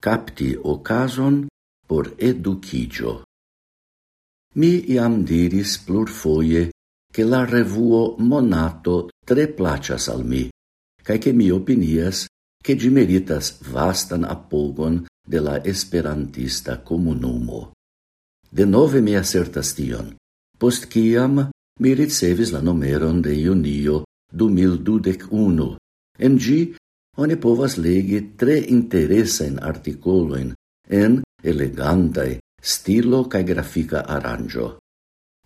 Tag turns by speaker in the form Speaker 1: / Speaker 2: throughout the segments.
Speaker 1: capti ocason por educigio. Mi iam diris plurfoie che la revuo Monato tre placas al mi, cae che mi opinias che gi meritas vastan apogon de la esperantista comunumo. De nove mi assertas tion, post ciam mi ricevis la numeron de Ionio 2021. En gi oni povas legi tre interesajn artikolojn en elegantaj stilo kaj grafika aranĝo.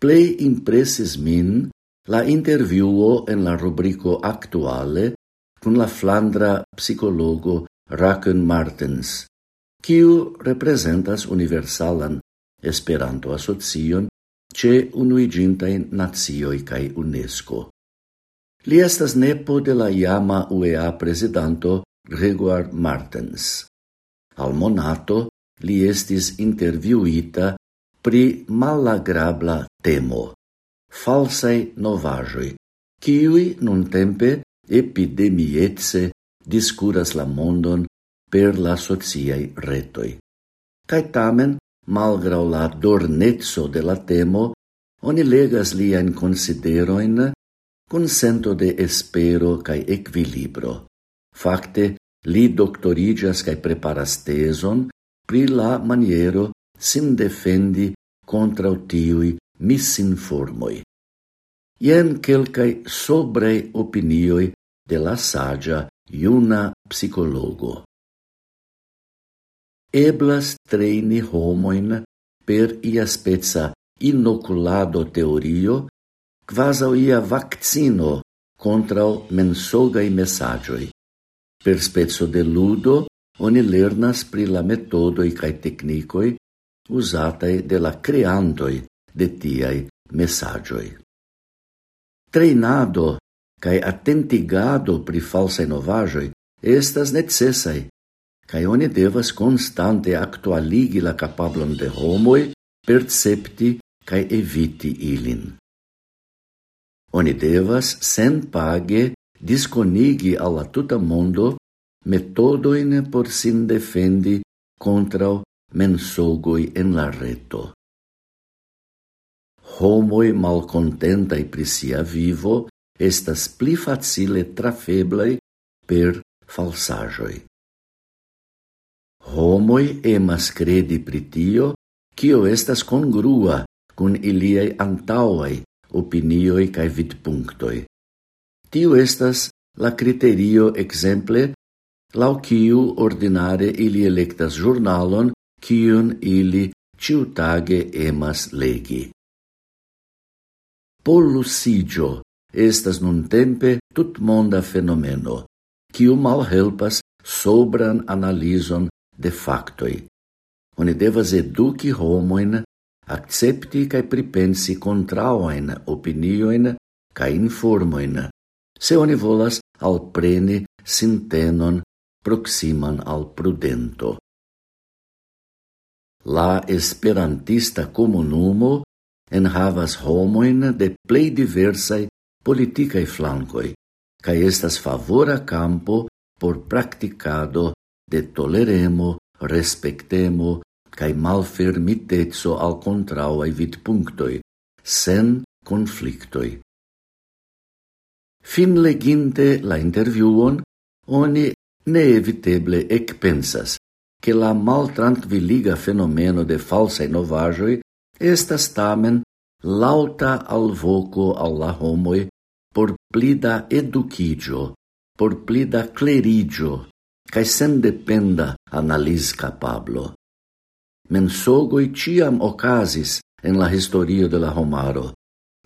Speaker 1: Plej impresis min la intervjuo en la rubriko Aktuale kun la flandra psikologo Raken Martens, kiu reprezentas universalan Esperanto-asocion ce unuigintai nazioi cae UNESCO. Li estas nepo de la iama UEA presidanto Gregor Martens. Al monato li estis interviuita pri malagrabla temo falsai novajoi, kiui nun tempe epidemietse discuras la mondon per la sociai retoi. Cai tamen, malgrau la dornezzo de la temo, oni legas lian consideroin kun sento de espero cae equilibro. Facte, li doctorigas cae preparas teson pri la maniero sin defendi contra tiui misinformoi. Ien quelcae sobrei opinioi de la sagia iuna psicologo. Eblas treini homoin per ia spezza inoculado teorio quasau ia vaccino contra mensoga mensogai messagioi. Per spezzo de ludo, oni lernas pri la metodoi cae technicoi usatai de la creandoi de tiai messagioi. Treinado cae attentigado pri falsa novagioi estas necessai, cae oni devas constante actualigi la capablon de homoi percepti cae eviti ilin oni devas senpage disconigi alla tuta mondo metodoin por sin defendi contra mensogoi en la reto. Homoi malcontentai pri sia vivo estas pli facile trafeblai per falsajoi. Homoi emas credi pri tio, kio estas congrua cun iliei antauai opinioi cae vidpunctoi. Tiu estas la criterio exemple lau ciu ordinare ili electas jurnalon cion ili ciutage emas legi. Polusigio estas nun tempe tut monda fenomeno, kiu malhelpas sobran analizon de factoi. Oni devas educi homoin accepti cae pripensi contraoen opinioin cae informoin, se oni volas alpreni sintenon proximan al prudento. La esperantista comunumo enhavas homoin de plei diversai politicae flancoi, ca estas favora campo por practicado de toleremo, respectemo, cae malfermitezzo al contrauae vidpunctoi, sen conflictoi. Fin leginte la interviuon, oni neeviteble ecpensas che la maltranquilliga fenomeno de falsae novajoi estas tamen lauta alvoco alla homoi por plida educigio, por plida clerigio, cae sendependa analis capablo. Mensogoi ciam ocasis en la historio de la homaro.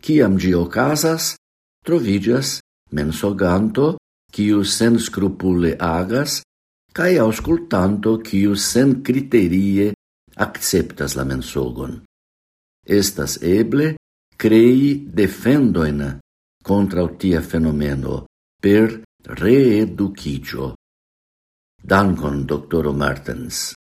Speaker 1: Ciam gi ocasas, trovigas mensoganto, quiu sen scrupule agas, cae auscultanto quiu sen criterie acceptas la mensogon. Estas eble crei defendoin contra tia fenomeno per reeducigio. Dankon, doctoro Martens.